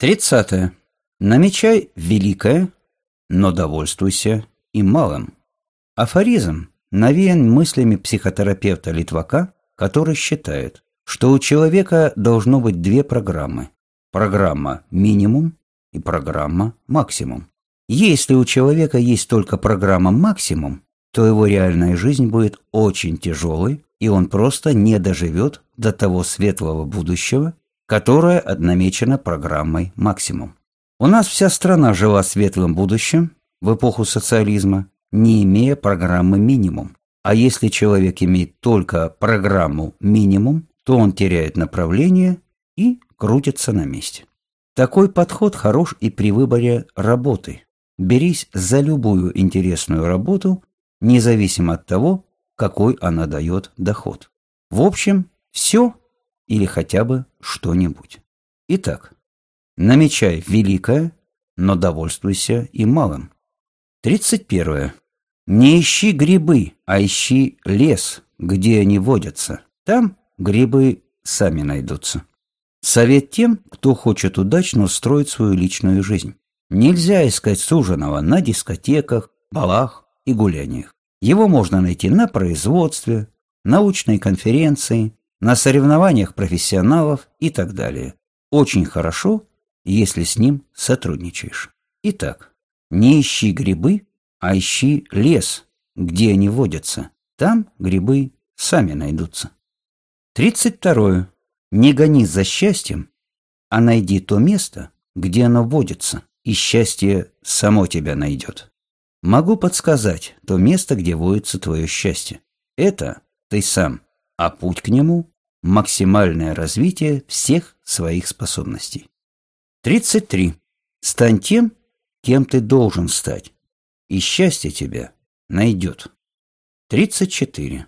Тридцатое. Намечай великое, но довольствуйся и малым. Афоризм навеян мыслями психотерапевта Литвака, который считает, что у человека должно быть две программы. Программа «минимум» и программа «максимум». Если у человека есть только программа «максимум», то его реальная жизнь будет очень тяжелой, и он просто не доживет до того светлого будущего, которое намечено программой «максимум». У нас вся страна жила светлым будущим в эпоху социализма, не имея программы «минимум». А если человек имеет только программу «минимум», то он теряет направление и крутится на месте. Такой подход хорош и при выборе работы. Берись за любую интересную работу, независимо от того, какой она дает доход. В общем, все или хотя бы что-нибудь. Итак, намечай великое, но довольствуйся и малым. 31. Не ищи грибы, а ищи лес, где они водятся. Там грибы сами найдутся. Совет тем, кто хочет удачно устроить свою личную жизнь. Нельзя искать суженого на дискотеках, балах и гуляниях. Его можно найти на производстве, научной конференции, на соревнованиях профессионалов и так далее. Очень хорошо, если с ним сотрудничаешь. Итак, не ищи грибы, а ищи лес, где они водятся. Там грибы сами найдутся. Тридцать второе. Не гони за счастьем, а найди то место, где оно водится, и счастье само тебя найдет. Могу подсказать то место, где водится твое счастье. Это ты сам, а путь к нему – максимальное развитие всех своих способностей. 33. Стань тем, кем ты должен стать, и счастье тебя найдет. 34.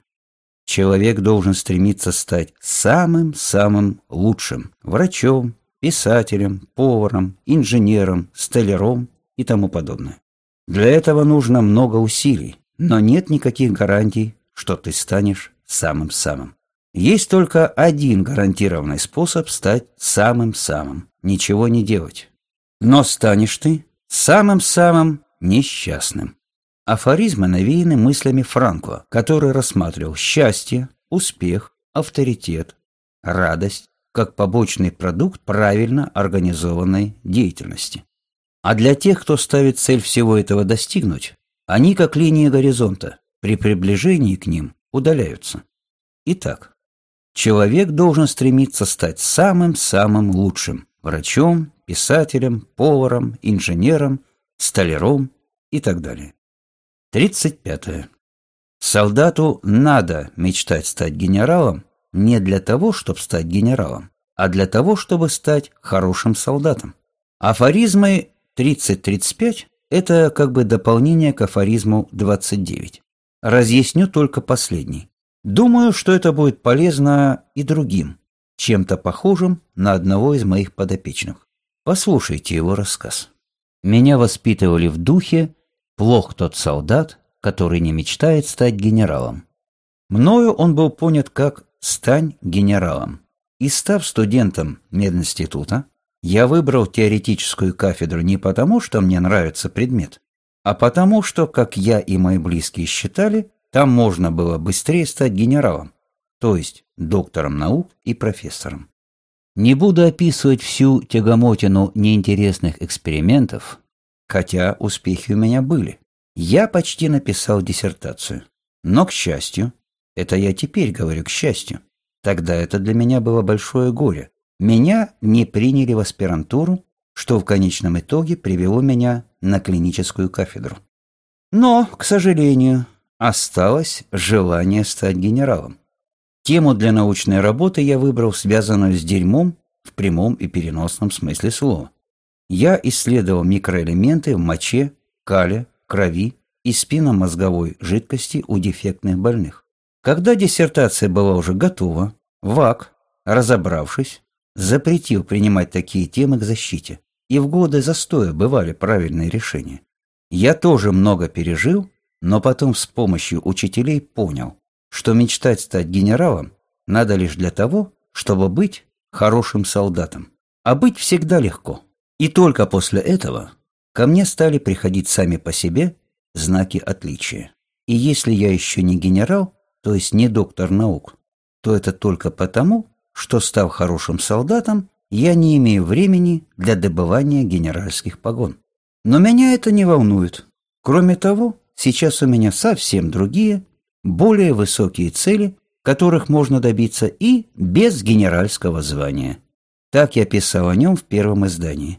Человек должен стремиться стать самым-самым лучшим врачом, писателем, поваром, инженером, столяром и тому подобное. Для этого нужно много усилий, но нет никаких гарантий, что ты станешь самым-самым. Есть только один гарантированный способ стать самым-самым – ничего не делать. Но станешь ты самым-самым несчастным. Афоризмы навеяны мыслями Франко, который рассматривал счастье, успех, авторитет, радость как побочный продукт правильно организованной деятельности. А для тех, кто ставит цель всего этого достигнуть, они как линия горизонта, при приближении к ним удаляются. Итак, человек должен стремиться стать самым-самым лучшим – врачом, писателем, поваром, инженером, столяром и так далее. 35. Солдату надо мечтать стать генералом не для того, чтобы стать генералом, а для того, чтобы стать хорошим солдатом. Афоризмы 30-35 – это как бы дополнение к афоризму 29. Разъясню только последний. Думаю, что это будет полезно и другим, чем-то похожим на одного из моих подопечных. Послушайте его рассказ. Меня воспитывали в духе Плох тот солдат, который не мечтает стать генералом. Мною он был понят как «стань генералом». И став студентом мединститута, я выбрал теоретическую кафедру не потому, что мне нравится предмет, а потому, что, как я и мои близкие считали, там можно было быстрее стать генералом, то есть доктором наук и профессором. Не буду описывать всю тягомотину неинтересных экспериментов, хотя успехи у меня были. Я почти написал диссертацию. Но, к счастью, это я теперь говорю к счастью, тогда это для меня было большое горе. Меня не приняли в аспирантуру, что в конечном итоге привело меня на клиническую кафедру. Но, к сожалению, осталось желание стать генералом. Тему для научной работы я выбрал связанную с дерьмом в прямом и переносном смысле слова я исследовал микроэлементы в моче, кале, крови и спинномозговой жидкости у дефектных больных. Когда диссертация была уже готова, ВАК, разобравшись, запретил принимать такие темы к защите, и в годы застоя бывали правильные решения. Я тоже много пережил, но потом с помощью учителей понял, что мечтать стать генералом надо лишь для того, чтобы быть хорошим солдатом. А быть всегда легко. И только после этого ко мне стали приходить сами по себе знаки отличия. И если я еще не генерал, то есть не доктор наук, то это только потому, что, став хорошим солдатом, я не имею времени для добывания генеральских погон. Но меня это не волнует. Кроме того, сейчас у меня совсем другие, более высокие цели, которых можно добиться и без генеральского звания. Так я писал о нем в первом издании.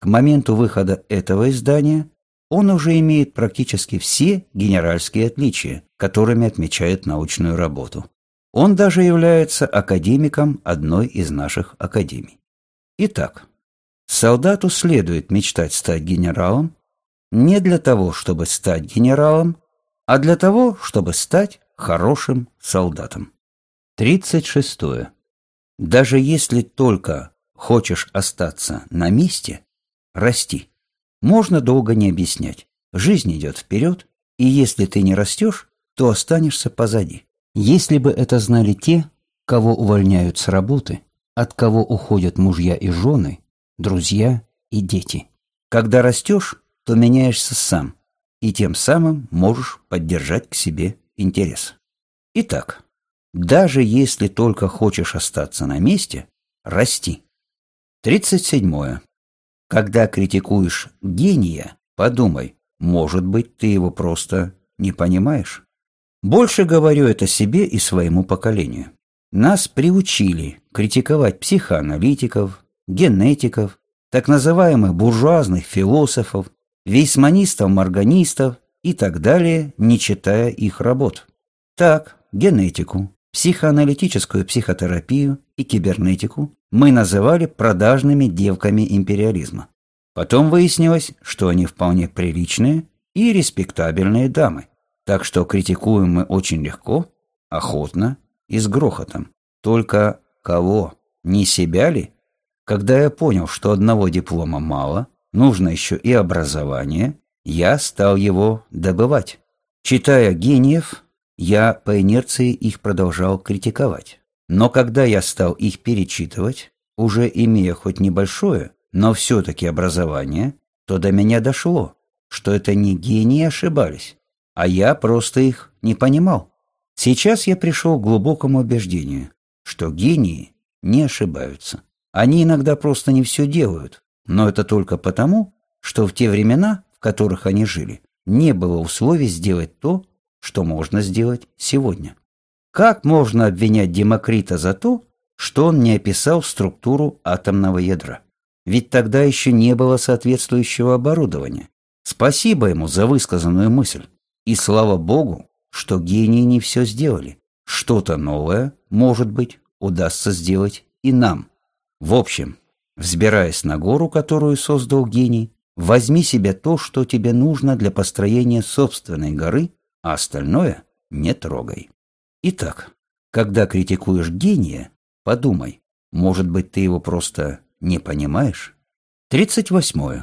К моменту выхода этого издания он уже имеет практически все генеральские отличия, которыми отмечает научную работу. Он даже является академиком одной из наших академий. Итак, солдату следует мечтать стать генералом не для того, чтобы стать генералом, а для того, чтобы стать хорошим солдатом. 36. Даже если только хочешь остаться на месте, расти. Можно долго не объяснять. Жизнь идет вперед, и если ты не растешь, то останешься позади. Если бы это знали те, кого увольняют с работы, от кого уходят мужья и жены, друзья и дети. Когда растешь, то меняешься сам, и тем самым можешь поддержать к себе интерес. Итак, даже если только хочешь остаться на месте, расти. 37. Когда критикуешь гения, подумай, может быть, ты его просто не понимаешь. Больше говорю это себе и своему поколению. Нас приучили критиковать психоаналитиков, генетиков, так называемых буржуазных философов, вейсманистов-морганистов и так далее, не читая их работ. Так, генетику, психоаналитическую психотерапию и кибернетику мы называли продажными девками империализма. Потом выяснилось, что они вполне приличные и респектабельные дамы. Так что критикуем мы очень легко, охотно и с грохотом. Только кого? Не себя ли? Когда я понял, что одного диплома мало, нужно еще и образование, я стал его добывать. Читая гениев, я по инерции их продолжал критиковать. Но когда я стал их перечитывать, уже имея хоть небольшое, но все-таки образование, то до меня дошло, что это не гении ошибались, а я просто их не понимал. Сейчас я пришел к глубокому убеждению, что гении не ошибаются. Они иногда просто не все делают, но это только потому, что в те времена, в которых они жили, не было условий сделать то, что можно сделать сегодня. Как можно обвинять Демокрита за то, что он не описал структуру атомного ядра? Ведь тогда еще не было соответствующего оборудования. Спасибо ему за высказанную мысль. И слава богу, что гении не все сделали. Что-то новое, может быть, удастся сделать и нам. В общем, взбираясь на гору, которую создал гений, возьми себе то, что тебе нужно для построения собственной горы, а остальное не трогай. Итак, когда критикуешь гения, подумай, может быть, ты его просто не понимаешь? 38.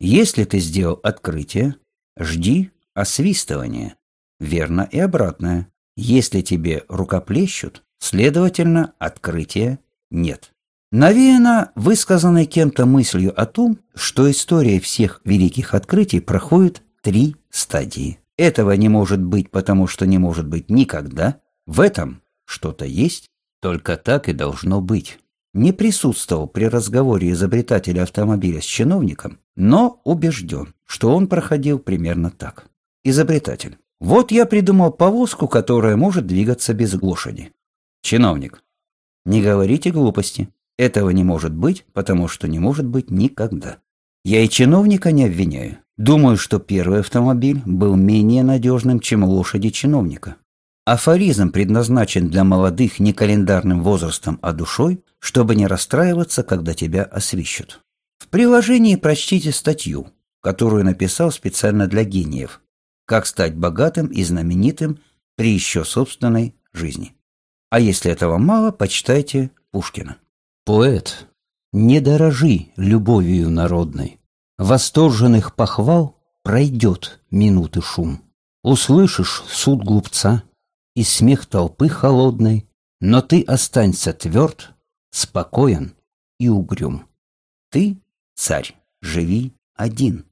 Если ты сделал открытие, жди освистывание. Верно и обратное. Если тебе рукоплещут, следовательно, открытия нет. Навеяно высказанной кем-то мыслью о том, что история всех великих открытий проходит три стадии. Этого не может быть, потому что не может быть никогда. В этом что-то есть, только так и должно быть. Не присутствовал при разговоре изобретателя автомобиля с чиновником, но убежден, что он проходил примерно так. Изобретатель. Вот я придумал повозку, которая может двигаться без лошади. Чиновник. Не говорите глупости. Этого не может быть, потому что не может быть никогда. Я и чиновника не обвиняю. Думаю, что первый автомобиль был менее надежным, чем лошади чиновника. Афоризм предназначен для молодых не календарным возрастом, а душой, чтобы не расстраиваться, когда тебя освищут. В приложении прочтите статью, которую написал специально для гениев, как стать богатым и знаменитым при еще собственной жизни. А если этого мало, почитайте Пушкина. Поэт, не дорожи любовью народной. Восторженных похвал пройдет минуты шум. Услышишь суд глупца и смех толпы холодной, но ты останься тверд, спокоен и угрюм. Ты царь. живи один.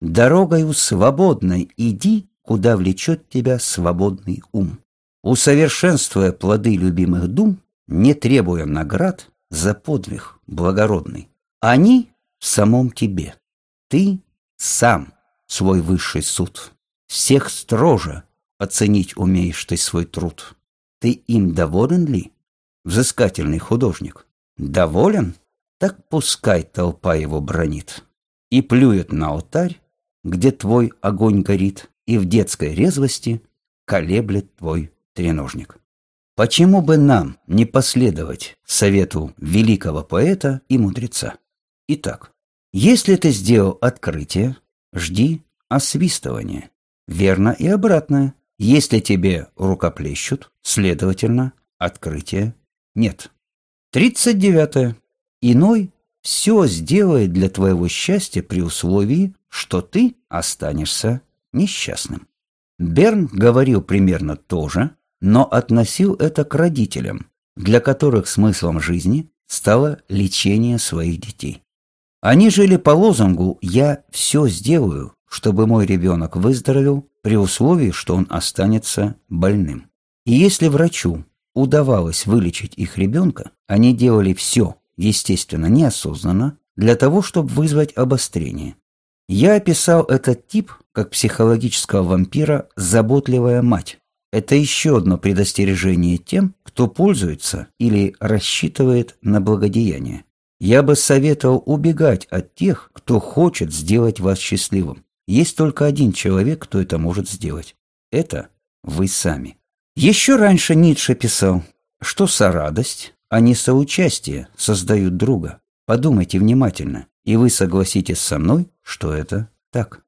Дорогою свободной иди, куда влечет тебя свободный ум. Усовершенствуя плоды любимых дум, не требуя наград за подвиг благородный. Они в самом тебе. Ты сам свой высший суд. Всех строже оценить умеешь ты свой труд. Ты им доволен ли, взыскательный художник? Доволен? Так пускай толпа его бронит и плюет на алтарь, где твой огонь горит, и в детской резвости колеблет твой треножник. Почему бы нам не последовать совету великого поэта и мудреца? Итак, если ты сделал открытие, жди освистывания. Верно и обратное. Если тебе рукоплещут, следовательно, открытия нет. Тридцать девятое. Иной все сделает для твоего счастья при условии, что ты останешься несчастным. Берн говорил примерно то же, но относил это к родителям, для которых смыслом жизни стало лечение своих детей. Они жили по лозунгу «Я все сделаю, чтобы мой ребенок выздоровел при условии, что он останется больным». И если врачу удавалось вылечить их ребенка, они делали все, естественно, неосознанно, для того, чтобы вызвать обострение. Я описал этот тип как психологического вампира «заботливая мать». Это еще одно предостережение тем, кто пользуется или рассчитывает на благодеяние. Я бы советовал убегать от тех, кто хочет сделать вас счастливым. Есть только один человек, кто это может сделать. Это вы сами. Еще раньше Ницше писал, что сорадость, а не соучастие создают друга. Подумайте внимательно, и вы согласитесь со мной, что это так.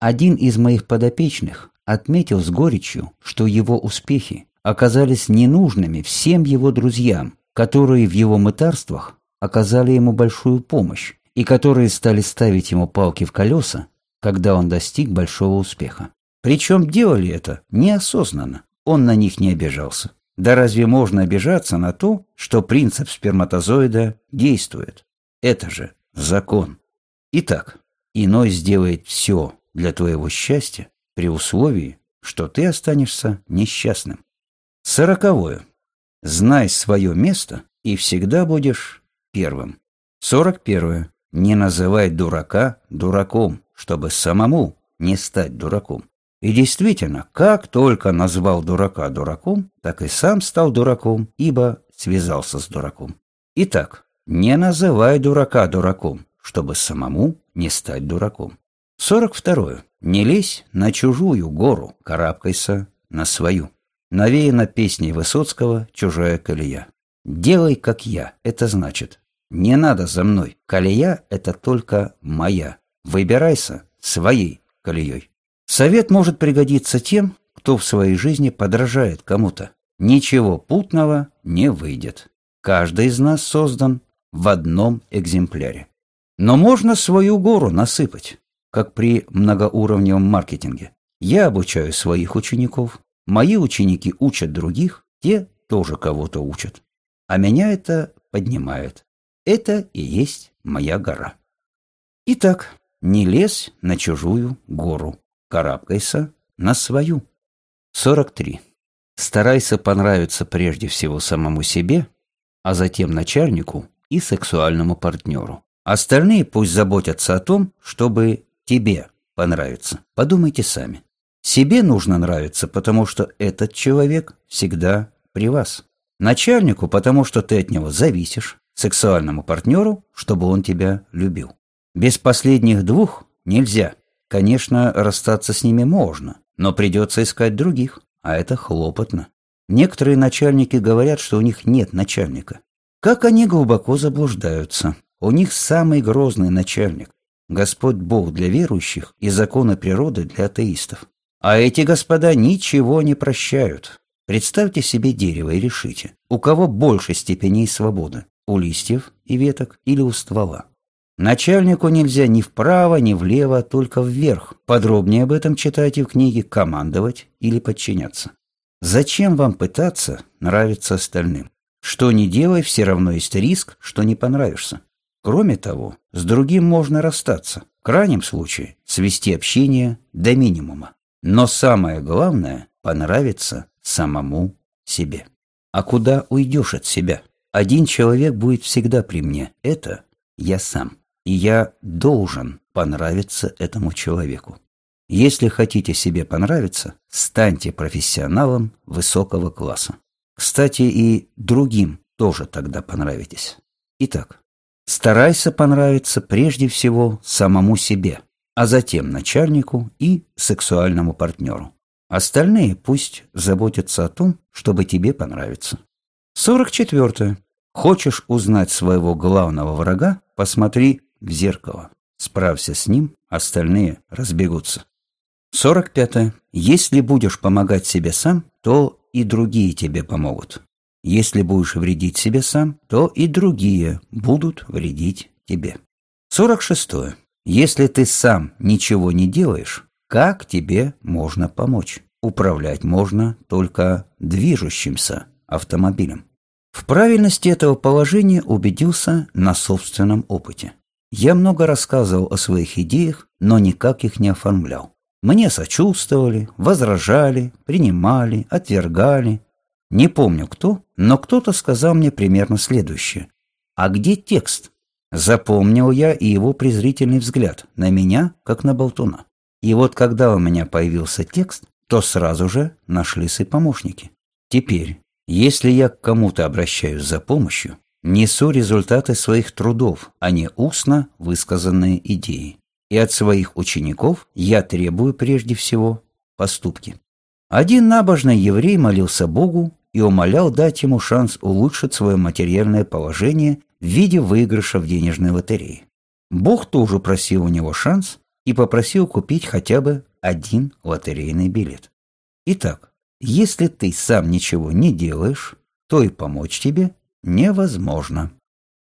Один из моих подопечных отметил с горечью, что его успехи оказались ненужными всем его друзьям, которые в его мытарствах оказали ему большую помощь и которые стали ставить ему палки в колеса, когда он достиг большого успеха. Причем делали это неосознанно, он на них не обижался. Да разве можно обижаться на то, что принцип сперматозоида действует? Это же закон. Итак, иной сделает все для твоего счастья при условии, что ты останешься несчастным. Сороковое. Знай свое место и всегда будешь первым. 41. Не называй дурака дураком, чтобы самому не стать дураком. И действительно, как только назвал дурака дураком, так и сам стал дураком, ибо связался с дураком. Итак, не называй дурака дураком, чтобы самому не стать дураком. 42. Не лезь на чужую гору, карабкайся на свою. Навеяно песней Высоцкого «Чужая колея». «Делай, как я» — это значит не надо за мной. Колея — это только моя. Выбирайся своей колеей. Совет может пригодиться тем, кто в своей жизни подражает кому-то. Ничего путного не выйдет. Каждый из нас создан в одном экземпляре. Но можно свою гору насыпать, как при многоуровневом маркетинге. Я обучаю своих учеников, мои ученики учат других, те тоже кого-то учат. А меня это поднимает. Это и есть моя гора. Итак, не лезь на чужую гору, карабкайся на свою. 43. Старайся понравиться прежде всего самому себе, а затем начальнику и сексуальному партнеру. Остальные пусть заботятся о том, чтобы тебе понравиться. Подумайте сами. Себе нужно нравиться, потому что этот человек всегда при вас. Начальнику, потому что ты от него зависишь сексуальному партнеру, чтобы он тебя любил. Без последних двух нельзя. Конечно, расстаться с ними можно, но придется искать других, а это хлопотно. Некоторые начальники говорят, что у них нет начальника. Как они глубоко заблуждаются. У них самый грозный начальник. Господь Бог для верующих и законы природы для атеистов. А эти господа ничего не прощают. Представьте себе дерево и решите, у кого больше степеней свободы у листьев и веток или у ствола. Начальнику нельзя ни вправо, ни влево, а только вверх. Подробнее об этом читайте в книге «Командовать» или «Подчиняться». Зачем вам пытаться нравиться остальным? Что ни делай, все равно есть риск, что не понравишься. Кроме того, с другим можно расстаться, в крайнем случае свести общение до минимума. Но самое главное – понравиться самому себе. А куда уйдешь от себя? Один человек будет всегда при мне. Это я сам. И я должен понравиться этому человеку. Если хотите себе понравиться, станьте профессионалом высокого класса. Кстати, и другим тоже тогда понравитесь. Итак, старайся понравиться прежде всего самому себе, а затем начальнику и сексуальному партнеру. Остальные пусть заботятся о том, чтобы тебе понравиться. 44. Хочешь узнать своего главного врага? Посмотри в зеркало. Справься с ним, остальные разбегутся. 45. Если будешь помогать себе сам, то и другие тебе помогут. Если будешь вредить себе сам, то и другие будут вредить тебе. 46. Если ты сам ничего не делаешь, как тебе можно помочь? Управлять можно только движущимся автомобилем. В правильности этого положения убедился на собственном опыте. Я много рассказывал о своих идеях, но никак их не оформлял. Мне сочувствовали, возражали, принимали, отвергали. Не помню кто, но кто-то сказал мне примерно следующее. «А где текст?» Запомнил я и его презрительный взгляд на меня, как на болтуна. И вот когда у меня появился текст, то сразу же нашлись и помощники. Теперь, если я к кому-то обращаюсь за помощью, несу результаты своих трудов, а не устно высказанные идеи. И от своих учеников я требую прежде всего поступки. Один набожный еврей молился Богу и умолял дать ему шанс улучшить свое материальное положение в виде выигрыша в денежной лотерее. Бог тоже просил у него шанс и попросил купить хотя бы один лотерейный билет. Итак, если ты сам ничего не делаешь, то и помочь тебе невозможно.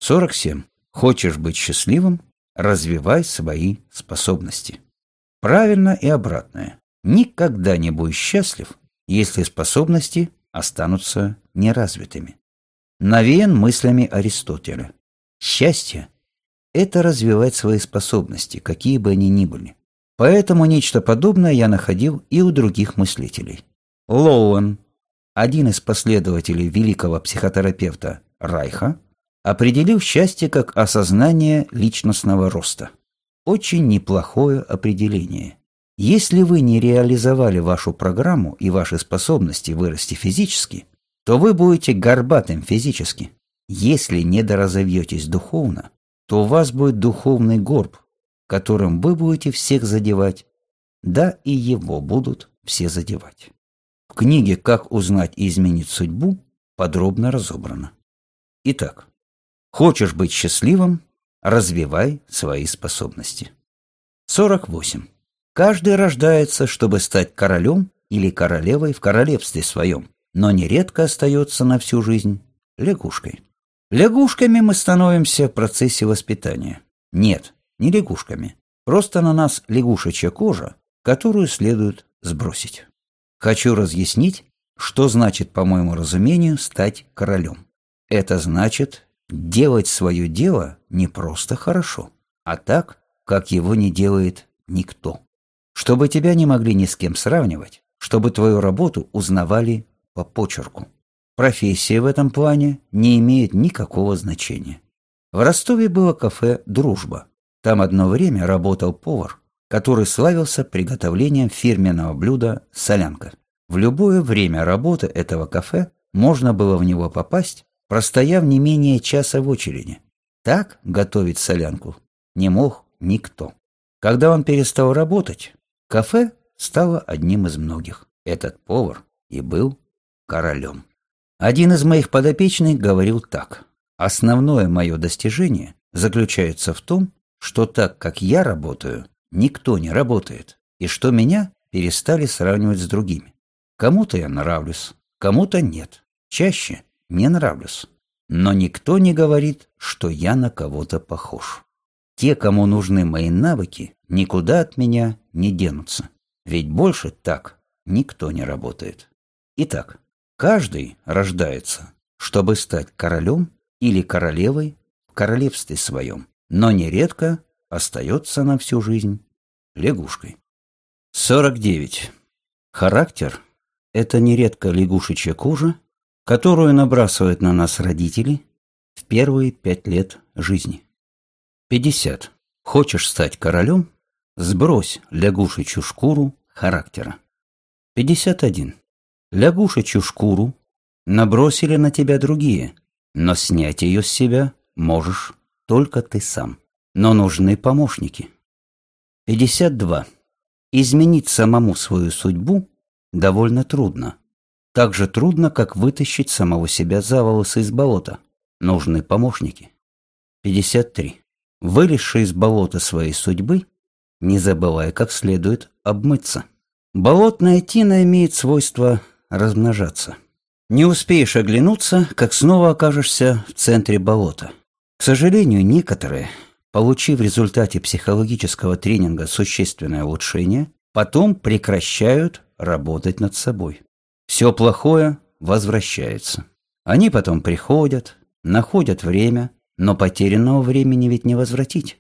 47. Хочешь быть счастливым? Развивай свои способности. Правильно и обратное. Никогда не будешь счастлив, если способности останутся неразвитыми. Навеян мыслями Аристотеля. Счастье – это развивать свои способности, какие бы они ни были. Поэтому нечто подобное я находил и у других мыслителей. Лоуэн, один из последователей великого психотерапевта Райха, определил счастье как осознание личностного роста. Очень неплохое определение. Если вы не реализовали вашу программу и ваши способности вырасти физически, то вы будете горбатым физически. Если не доразовьетесь духовно, то у вас будет духовный горб, которым вы будете всех задевать, да и его будут все задевать. В книге «Как узнать и изменить судьбу» подробно разобрано. Итак, хочешь быть счастливым – развивай свои способности. 48. Каждый рождается, чтобы стать королем или королевой в королевстве своем, но нередко остается на всю жизнь лягушкой. Лягушками мы становимся в процессе воспитания. Нет, не лягушками. Просто на нас лягушечья кожа, которую следует сбросить. Хочу разъяснить, что значит, по моему разумению, стать королем. Это значит делать свое дело не просто хорошо, а так, как его не делает никто. Чтобы тебя не могли ни с кем сравнивать, чтобы твою работу узнавали по почерку. Профессия в этом плане не имеет никакого значения. В Ростове было кафе «Дружба». Там одно время работал повар, который славился приготовлением фирменного блюда «солянка». В любое время работы этого кафе можно было в него попасть, простояв не менее часа в очереди. Так готовить солянку не мог никто. Когда он перестал работать, кафе стало одним из многих. Этот повар и был королем. Один из моих подопечных говорил так. «Основное мое достижение заключается в том, что так, как я работаю, никто не работает, и что меня перестали сравнивать с другими. Кому-то я нравлюсь, кому-то нет. Чаще не нравлюсь. Но никто не говорит, что я на кого-то похож. Те, кому нужны мои навыки, никуда от меня не денутся. Ведь больше так никто не работает. Итак, каждый рождается, чтобы стать королем или королевой в королевстве своем, но нередко остается на всю жизнь лягушкой. 49. Характер – это нередко лягушечья кожа, которую набрасывают на нас родители в первые пять лет жизни. 50. Хочешь стать королем? Сбрось лягушечью шкуру характера. 51. Лягушечью шкуру набросили на тебя другие, но снять ее с себя можешь только ты сам. Но нужны помощники. 52. Изменить самому свою судьбу довольно трудно. Так же трудно, как вытащить самого себя за волосы из болота. Нужны помощники. 53. Вылезший из болота своей судьбы, не забывай как следует обмыться. Болотная тина имеет свойство размножаться. Не успеешь оглянуться, как снова окажешься в центре болота. К сожалению, некоторые, получив в результате психологического тренинга существенное улучшение, потом прекращают работать над собой. Все плохое возвращается. Они потом приходят, находят время, но потерянного времени ведь не возвратить.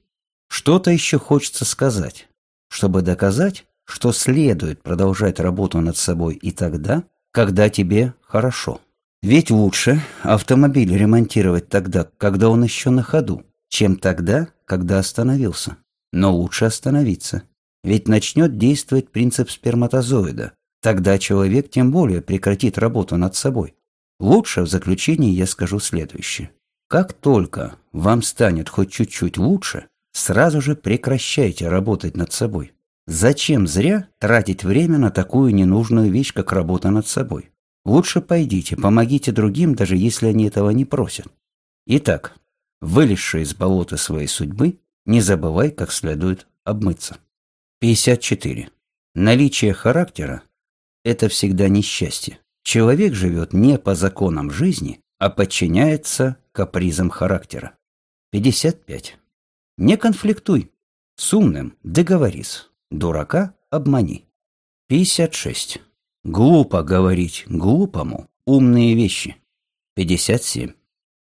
Что-то еще хочется сказать, чтобы доказать, что следует продолжать работу над собой и тогда, когда тебе хорошо. Ведь лучше автомобиль ремонтировать тогда, когда он еще на ходу, чем тогда, когда остановился. Но лучше остановиться. Ведь начнет действовать принцип сперматозоида. Тогда человек тем более прекратит работу над собой. Лучше в заключении я скажу следующее. Как только вам станет хоть чуть-чуть лучше, сразу же прекращайте работать над собой. Зачем зря тратить время на такую ненужную вещь, как работа над собой? Лучше пойдите, помогите другим, даже если они этого не просят. Итак, вылезший из болота своей судьбы, не забывай как следует обмыться. 54. Наличие характера – это всегда несчастье. Человек живет не по законам жизни, а подчиняется капризам характера. 55. Не конфликтуй. С умным договорись. Дурака обмани. 56. Глупо говорить глупому умные вещи. 57.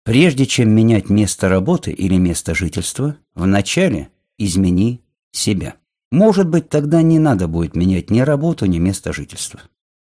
Прежде чем менять место работы или место жительства, вначале измени себя. Может быть, тогда не надо будет менять ни работу, ни место жительства.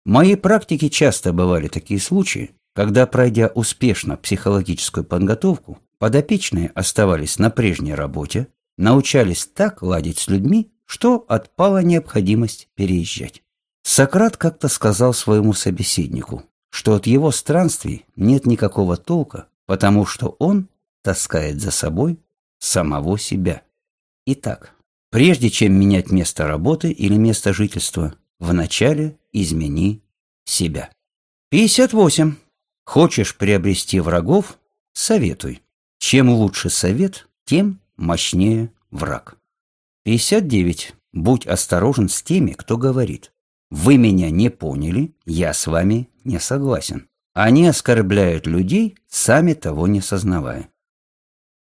В моей практике часто бывали такие случаи, когда, пройдя успешно психологическую подготовку, подопечные оставались на прежней работе, научались так ладить с людьми, что отпала необходимость переезжать. Сократ как-то сказал своему собеседнику, что от его странствий нет никакого толка, потому что он таскает за собой самого себя. Итак, прежде чем менять место работы или место жительства, вначале измени себя. 58. Хочешь приобрести врагов? Советуй. Чем лучше совет, тем мощнее враг. 59. Будь осторожен с теми, кто говорит. Вы меня не поняли, я с вами не согласен. Они оскорбляют людей, сами того не сознавая.